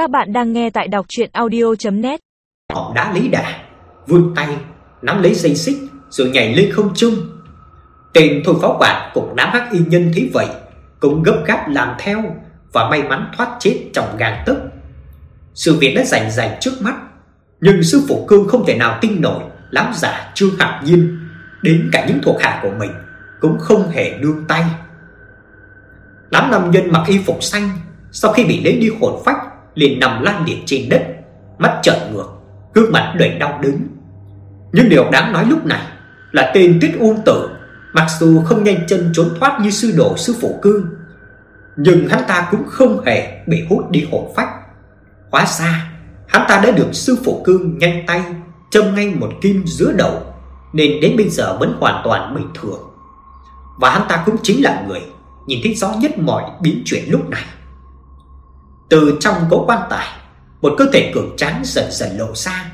Các bạn đang nghe tại đọc chuyện audio.net Họ đã lấy đà, vươn tay, nắm lấy dây xích rồi nhảy lên không trung. Tên thôi pháo quản cùng đám hắc y nhân thấy vậy, cũng gấp gáp làm theo và may mắn thoát chết trong gang tấc. Sự việc đã rành rành trước mắt, nhưng sư phụ cương không thể nào tin nổi lắm giả Trương Hạc Nhiên đến cả những thuộc hạ của mình cũng không hề nương tay. Đám nam nhân mặc y phục xanh sau khi bị lấy đi hồn phách liền nằm lăn liệt trên đất, mắt trợn ngược, gương mặt đầy đau đớn. Nhưng điều đáng nói lúc này là tên Tuyết Uông Tử, mặc dù không nhanh chân trốn thoát như sư đồ sư phụ cương, nhưng hắn ta cũng không hề bị hút đi hồn phách. Hóa ra, hắn ta đã được sư phụ cương nhanh tay châm ngay một kim giữa đầu, nên đến bây giờ vẫn hoàn toàn bình thường. Và hắn ta cũng chính là người nhìn thấy rõ nhất mọi biến chuyển lúc này. Từ trong cố quan tài, một cơ thể cường tráng dần dần lộ ra.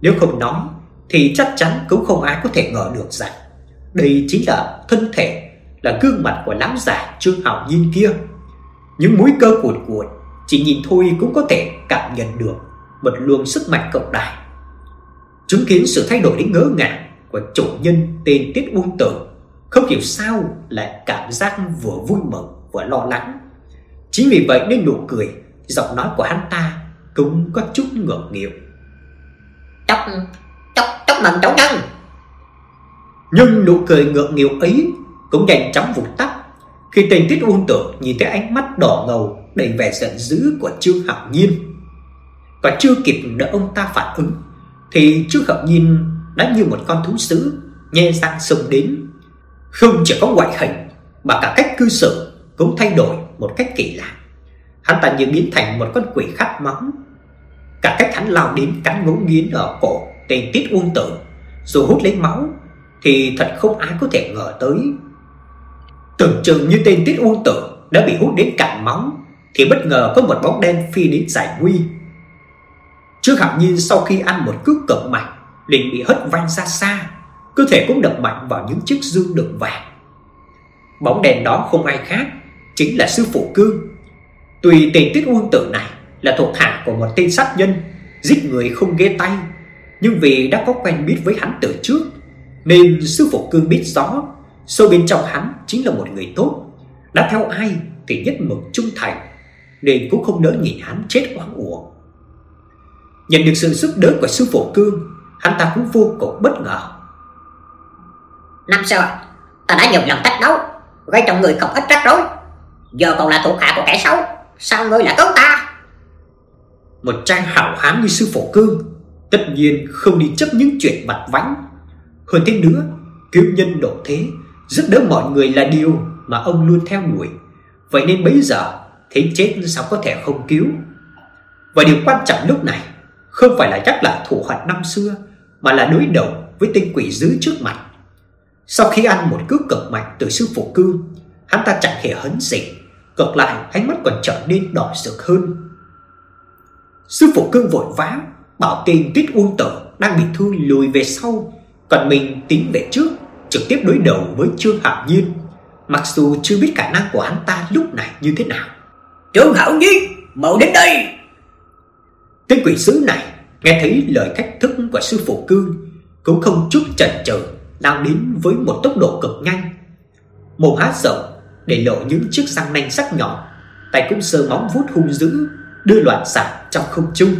Nếu không nói thì chắc chắn cũng không ai có thể ngờ được rằng đây chính là thân thể, là gương mặt của lão già Trương Hạo Nhiên kia. Những mũi cơ cuộn cuộn, chỉ nhìn thôi cũng có thể cảm nhận được một luồng sức mạnh cực đại. Chứng kiến sự thay đổi đến ngỡ ngàng của chủ nhân tên Tiết Uông Tử, không hiểu sao lại cảm giác vừa vui mừng vừa lo lắng. Chính vì vậy nên nụ cười, giọng nói của hắn ta cũng có chút ngượng nghịu. Chúc, chúc, chúc mừng chủ nhân Nhưng nụ cười ngượng nghịu ấy cũng nhanh chóng vụt tắt khi tên Tiết Uông Tử nhìn thấy ánh mắt đỏ ngầu đầy vẻ giận dữ của Trương Hạo Nhiên. Và chưa kịp đợi ông ta phản ứng thì Trương Hạo Nhiên đã như một con thú dữ nhe răng xông đến. Không chỉ có ngoại hình mà cả cách cư xử cũng thay đổi một cách kỳ lạ. Hắn ta như biến thành một con quỷ khát máu. Cả cách hắn lao đến cắn ngấu nghiến ở cổ tên Tiết Uông Tử rồi hút lấy máu thì thật không ai có thể ngờ tới. Tưởng chừng như tên Tiết Uông Tử đã bị hút đến cạn máu thì bất ngờ có một bóng đen phi đến giải nguy. Trước Hạo Nhiên sau khi ăn một cước cực mạnh liền bị hất văng ra xa, cơ thể cũng đập mạnh vào những chiếc dương đựng vàng. Bóng đèn đó không ai khác, chính là sư phụ Cương tùy tên Tiết quân Tử này là thuộc hạ của một tên sát nhân, giết người không ghê tay, nhưng vì đã có quen biết với hắn từ trước, nên sư phụ Cương biết rõ sâu bên trong hắn chính là một người tốt, đã theo ai thì nhất mực trung thành, nên cũng không nỡ nhìn hắn chết oan uổng. Nhận được sự giúp đỡ của sư phụ Cương, hắn ta cũng vô cùng bất ngờ. Năm xưa ta đã nhiều lần tách đấu Gây trong người không ít rắc rối Giờ còn là thuộc hạ của kẻ xấu Sao ngươi lại cứu ta Một trang hảo hán như sư phụ Cương, tất nhiên không đi chấp những chuyện vặt vãnh. Hơn thế nữa, cứu nhân độ thế, giúp đỡ mọi người là điều mà ông luôn theo đuổi. Vậy nên bây giờ thế chết sao có thể không cứu? Và điều quan trọng lúc này không phải là chắc lại thủ hận năm xưa, mà là đối đầu với tên quỷ dữ trước mặt. Sau khi ăn một cước cực mạnh từ sư phụ cương, hắn ta chẳng hề hấn gì, ngược lại ánh mắt còn trở nên đỏ rực hơn. Sư phụ cương vội vã bảo tên Tuyết Uông Tử đang bị thương lùi về sau, còn mình tiến về trước, trực tiếp đối đầu với Trương Hạo Nhiên, mặc dù chưa biết khả năng của hắn ta lúc này như thế nào. Trương Hạo Nhiên, mau đến đây Tên quỷ sứ này nghe thấy lời thách thức của sư phụ cương, cũng không chút chần chừ lao đến với một tốc độ cực nhanh. Mồm há rộng để lộ những chiếc răng nanh sắc nhọn, tay cũng sờ móng vuốt hung dữ, đưa loạn xạ trong không trung.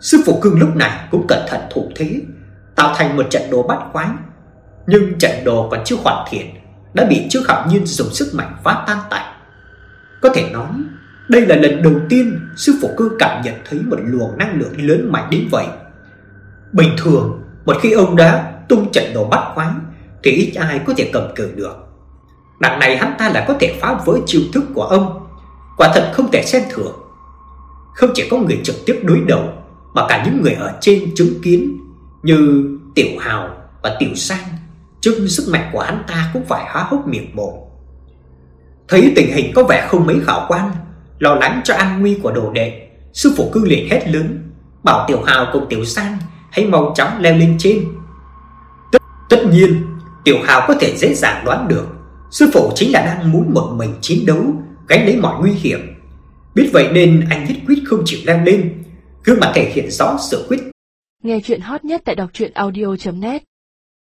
Sư phụ cương lúc này cũng cẩn thận thủ thế, tạo thành một trận đồ bắt quái. Nhưng trận đồ còn chưa hoàn thiện, đã bị Trương Khảo Nhiên dùng sức mạnh phá tan tành. Có thể nói, đây là lần đầu tiên sư phụ cương cảm nhận thấy một luồng năng lượng lớn mạnh đến vậy. Bình thường, một khi ông đã tung trận đồ bắt quái thì ít ai có thể cầm cự được. Đằng này hắn ta lại có thể phá vỡ chiêu thức của ông, quả thật không thể xem thường. Không chỉ có người trực tiếp đối đầu mà cả những người ở trên chứng kiến như Tiểu Hào và Tiểu Sang, trước sức mạnh của hắn ta cũng phải há hốc miệng mồm. Thấy tình hình có vẻ không mấy khả quan, lo lắng cho an nguy của đồ đệ, sư phụ cư liền hét lớn, bảo Tiểu Hào cùng Tiểu Sang hãy mau chóng leo lên trên. Tất, tất nhiên, Tiểu Hào có thể dễ dàng đoán được, sư phụ chính là đang muốn một mình chiến đấu, gánh lấy mọi nguy hiểm. Biết vậy nên anh nhất quyết không chịu leo lên, gương mặt thể hiện rõ sự quyết Nghe chuyện hot nhất tại đọc truyện audio.net